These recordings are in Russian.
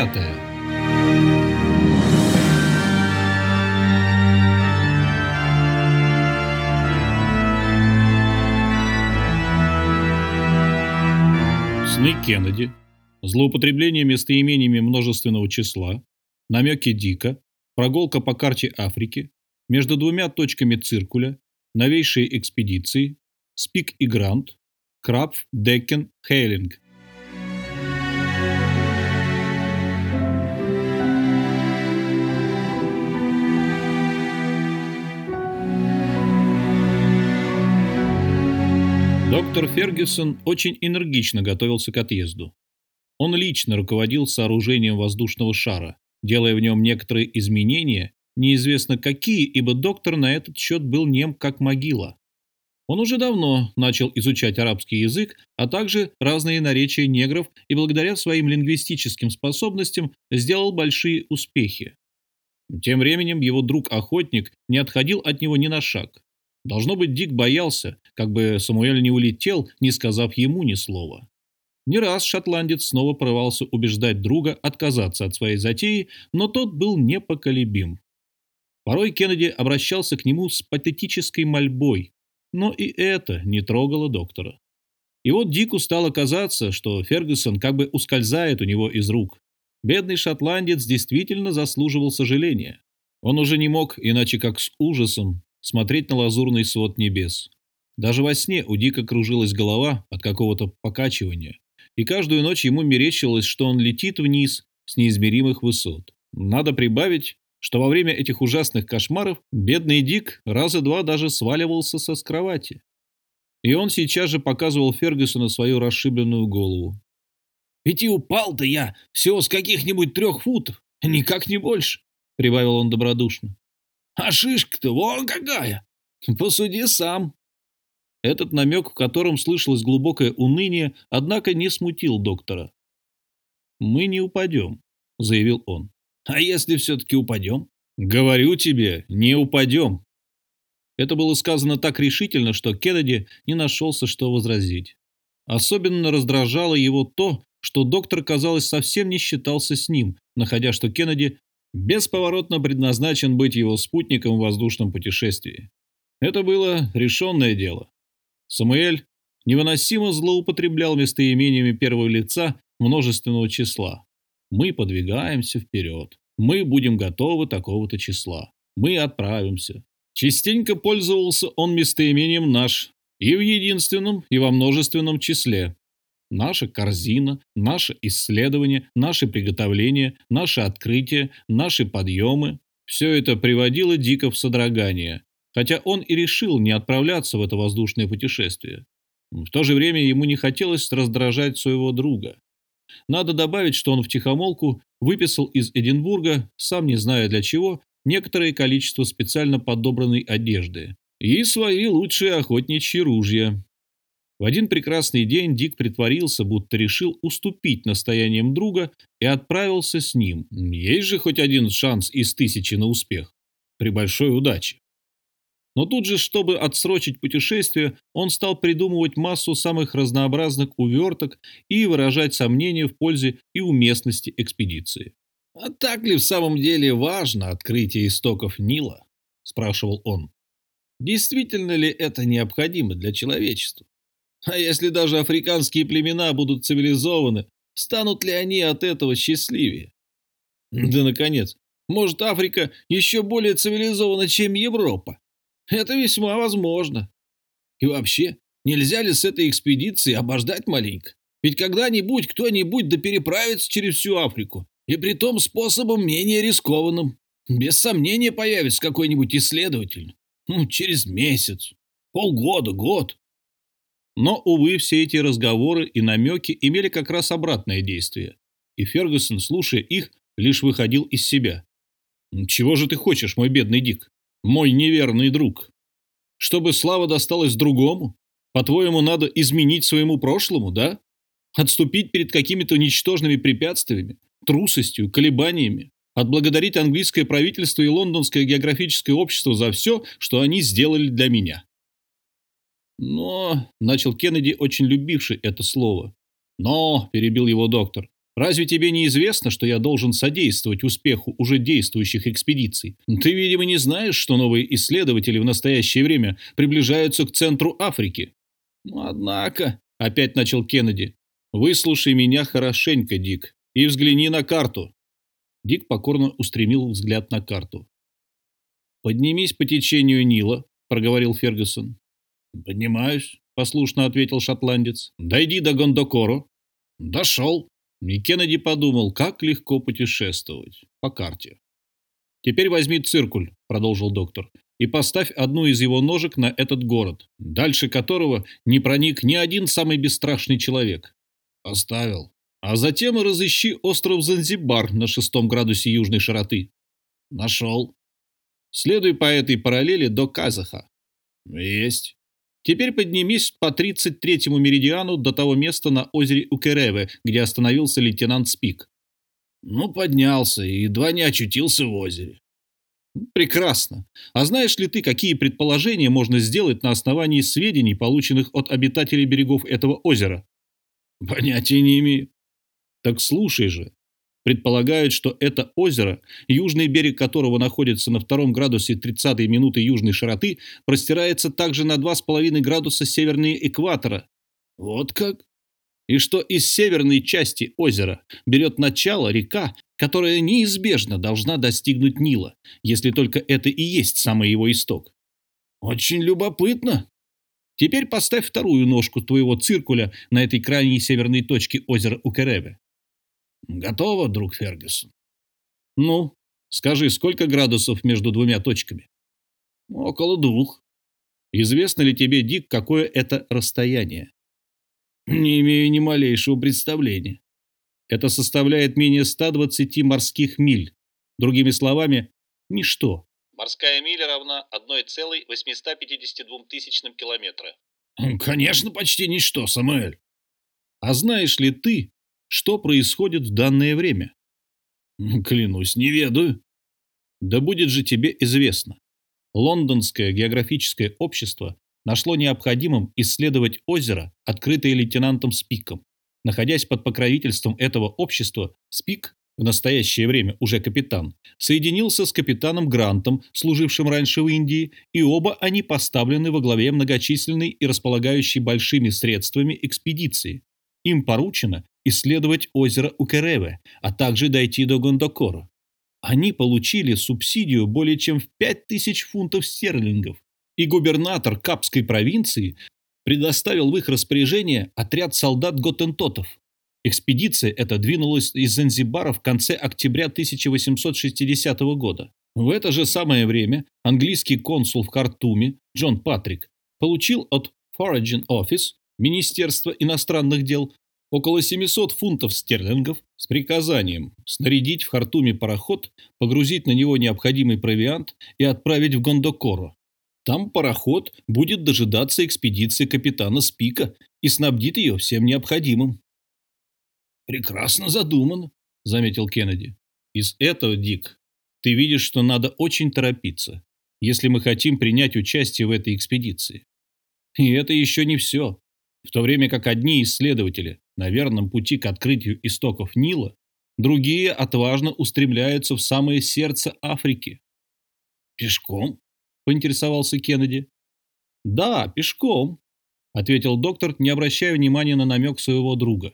девятая. Сны Кеннеди, злоупотребление местоимениями множественного числа, намеки Дика, прогулка по карте Африки, между двумя точками циркуля, новейшие экспедиции, Спик и Грант, Крабф, Деккен, Хейлинг. Доктор Фергюсон очень энергично готовился к отъезду. Он лично руководил сооружением воздушного шара, делая в нем некоторые изменения, неизвестно какие, ибо доктор на этот счет был нем как могила. Он уже давно начал изучать арабский язык, а также разные наречия негров и благодаря своим лингвистическим способностям сделал большие успехи. Тем временем его друг-охотник не отходил от него ни на шаг. Должно быть, Дик боялся, как бы Самуэль не улетел, не сказав ему ни слова. Не раз шотландец снова порывался убеждать друга отказаться от своей затеи, но тот был непоколебим. Порой Кеннеди обращался к нему с патетической мольбой, но и это не трогало доктора. И вот Дику стало казаться, что Фергюсон как бы ускользает у него из рук. Бедный шотландец действительно заслуживал сожаления. Он уже не мог, иначе как с ужасом, смотреть на лазурный свод небес. Даже во сне у Дика кружилась голова от какого-то покачивания, и каждую ночь ему мерещилось, что он летит вниз с неизмеримых высот. Надо прибавить, что во время этих ужасных кошмаров бедный Дик раза два даже сваливался со с кровати. И он сейчас же показывал Фергюсону свою расшибленную голову. «Ведь и упал-то я всего с каких-нибудь трех футов, никак не больше», — прибавил он добродушно. А шишка-то вон какая! Посуди сам!» Этот намек, в котором слышалось глубокое уныние, однако не смутил доктора. «Мы не упадем», — заявил он. «А если все-таки упадем?» «Говорю тебе, не упадем». Это было сказано так решительно, что Кеннеди не нашелся, что возразить. Особенно раздражало его то, что доктор, казалось, совсем не считался с ним, находя, что Кеннеди бесповоротно предназначен быть его спутником в воздушном путешествии. Это было решенное дело. Самуэль невыносимо злоупотреблял местоимениями первого лица множественного числа. Мы подвигаемся вперед. Мы будем готовы такого-то числа. Мы отправимся. Частенько пользовался он местоимением «наш» и в единственном, и во множественном числе. Наша корзина, наше исследование, наши приготовления, наши открытия, наши подъемы – все это приводило Дика в содрогание, хотя он и решил не отправляться в это воздушное путешествие. В то же время ему не хотелось раздражать своего друга. Надо добавить, что он втихомолку выписал из Эдинбурга, сам не зная для чего, некоторое количество специально подобранной одежды и свои лучшие охотничьи ружья, в один прекрасный день Дик притворился, будто решил уступить настояниям друга и отправился с ним. Есть же хоть один шанс из тысячи на успех. При большой удаче. Но тут же, чтобы отсрочить путешествие, он стал придумывать массу самых разнообразных уверток и выражать сомнения в пользе и уместности экспедиции. «А так ли в самом деле важно открытие истоков Нила?» – спрашивал он. «Действительно ли это необходимо для человечества? А если даже африканские племена будут цивилизованы, станут ли они от этого счастливее? Да, наконец, может, Африка еще более цивилизована, чем Европа? Это весьма возможно. И вообще, нельзя ли с этой экспедицией обождать маленько? Ведь когда-нибудь кто-нибудь да переправится через всю Африку, и при том способом менее рискованным. Без сомнения появится какой-нибудь исследователь. Ну, через месяц, полгода, год. Но, увы, все эти разговоры и намеки имели как раз обратное действие, и Фергюсон, слушая их, лишь выходил из себя. «Чего же ты хочешь, мой бедный Дик? Мой неверный друг? Чтобы слава досталась другому? По-твоему, надо изменить своему прошлому, да? Отступить перед какими-то ничтожными препятствиями, трусостью, колебаниями? Отблагодарить английское правительство и лондонское географическое общество за все, что они сделали для меня?» «Но...» — начал Кеннеди, очень любивший это слово. «Но...» — перебил его доктор. Разве тебе не известно, что я должен содействовать успеху уже действующих экспедиций? Ты, видимо, не знаешь, что новые исследователи в настоящее время приближаются к центру Африки. Ну, однако, опять начал Кеннеди, выслушай меня хорошенько, Дик, и взгляни на карту. Дик покорно устремил взгляд на карту. «Поднимись по течению Нила», — проговорил Фергюсон. «Поднимаюсь», — послушно ответил шотландец. «Дойди до Гондокоро». «Дошел». И Кеннеди подумал, как легко путешествовать по карте. «Теперь возьми циркуль», — продолжил доктор, «и поставь одну из его ножек на этот город, дальше которого не проник ни один самый бесстрашный человек». «Поставил». «А затем разыщи остров Занзибар на шестом градусе южной широты». «Нашел». «Следуй по этой параллели до Казаха». «Есть». Теперь поднимись по 33-му меридиану до того места на озере Укереве, где остановился лейтенант Спик. Ну, поднялся и едва не очутился в озере. Прекрасно. А знаешь ли ты, какие предположения можно сделать на основании сведений, полученных от обитателей берегов этого озера? Понятия не имею. Так слушай же. Предполагают, что это озеро, южный берег которого находится на втором градусе 30 минуты южной широты, простирается также на 2,5 градуса севернее экватора. Вот как? И что из северной части озера берет начало река, которая неизбежно должна достигнуть Нила, если только это и есть самый его исток. Очень любопытно. Теперь поставь вторую ножку твоего циркуля на этой крайней северной точке озера Укереве. Готово, друг Фергюсон. Ну, скажи, сколько градусов между двумя точками? Около двух. Известно ли тебе, Дик, какое это расстояние? Не имею ни малейшего представления. Это составляет менее 120 морских миль. Другими словами, ничто. Морская миля равна 1,852 тысячным километра. Конечно, почти ничто, Самуэль. А знаешь ли ты, что происходит в данное время? Клянусь, не ведаю. Да будет же тебе известно. Лондонское географическое общество нашло необходимым исследовать озеро, открытое лейтенантом Спиком. Находясь под покровительством этого общества, Спик, в настоящее время уже капитан, соединился с капитаном Грантом, служившим раньше в Индии, и оба они поставлены во главе многочисленной и располагающей большими средствами экспедиции. Им поручено исследовать озеро Укереве, а также дойти до Гондокора. Они получили субсидию более чем в 5000 фунтов стерлингов, и губернатор Капской провинции предоставил в их распоряжение отряд солдат-готентотов. Экспедиция эта двинулась из Занзибара в конце октября 1860 года. В это же самое время английский консул в Хартуме Джон Патрик получил от Foreign Office Министерства иностранных дел около 700 фунтов стерлингов с приказанием снарядить в Хартуме пароход, погрузить на него необходимый провиант и отправить в Гондокоро. Там пароход будет дожидаться экспедиции капитана Спика и снабдит ее всем необходимым. «Прекрасно задумано», — заметил Кеннеди. «Из этого, Дик, ты видишь, что надо очень торопиться, если мы хотим принять участие в этой экспедиции. И это еще не все. В то время как одни исследователи на верном пути к открытию истоков Нила, другие отважно устремляются в самое сердце Африки. «Пешком?» – поинтересовался Кеннеди. «Да, пешком», – ответил доктор, не обращая внимания на намек своего друга.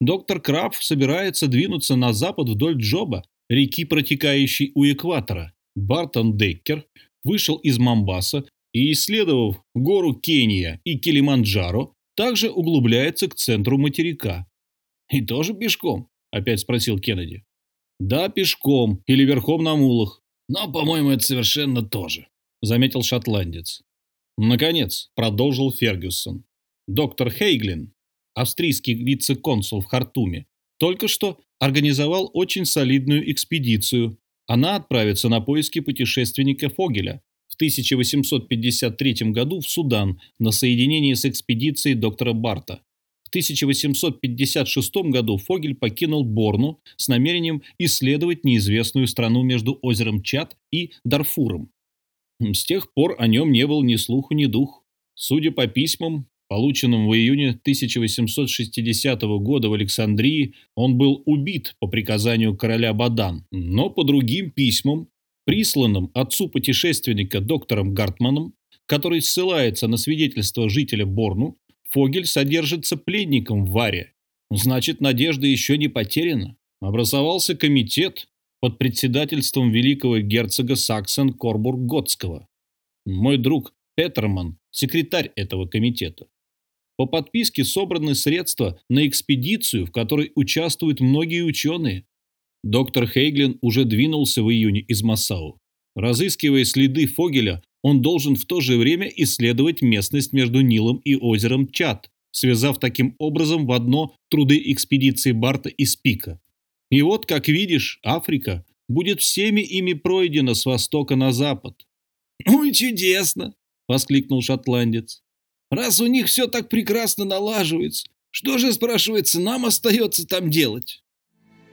«Доктор Краб собирается двинуться на запад вдоль Джоба, реки, протекающей у экватора. Бартон Деккер вышел из Мамбаса и, исследовав гору Кения и Килиманджаро, также углубляется к центру материка. «И тоже пешком?» – опять спросил Кеннеди. «Да, пешком или верхом на мулах. Но, по-моему, это совершенно тоже», – заметил шотландец. Наконец, продолжил Фергюсон. Доктор Хейглин, австрийский вице-консул в Хартуме, только что организовал очень солидную экспедицию. Она отправится на поиски путешественника Фогеля, в 1853 году в Судан на соединение с экспедицией доктора Барта. В 1856 году Фогель покинул Борну с намерением исследовать неизвестную страну между озером Чад и Дарфуром. С тех пор о нем не было ни слуху, ни дух. Судя по письмам, полученном в июне 1860 года в Александрии, он был убит по приказанию короля Бадан, но по другим письмам, присланным отцу путешественника доктором Гартманом, который ссылается на свидетельство жителя Борну, Фогель содержится пленником в Варе. Значит, надежда еще не потеряна. Образовался комитет под председательством великого герцога Саксен-Корбург-Готского. Мой друг Петерман – секретарь этого комитета. По подписке собраны средства на экспедицию, в которой участвуют многие ученые. Доктор Хейглин уже двинулся в июне из Массау. Разыскивая следы Фогеля, он должен в то же время исследовать местность между Нилом и озером Чат, связав таким образом в одно труды экспедиции Барта и Спика. И вот, как видишь, Африка будет всеми ими пройдена с востока на запад. «Ну и чудесно!» — воскликнул шотландец. «Раз у них все так прекрасно налаживается, что же, спрашивается, нам остается там делать?»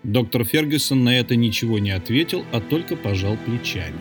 Доктор Фергюсон на это ничего не ответил, а только пожал плечами.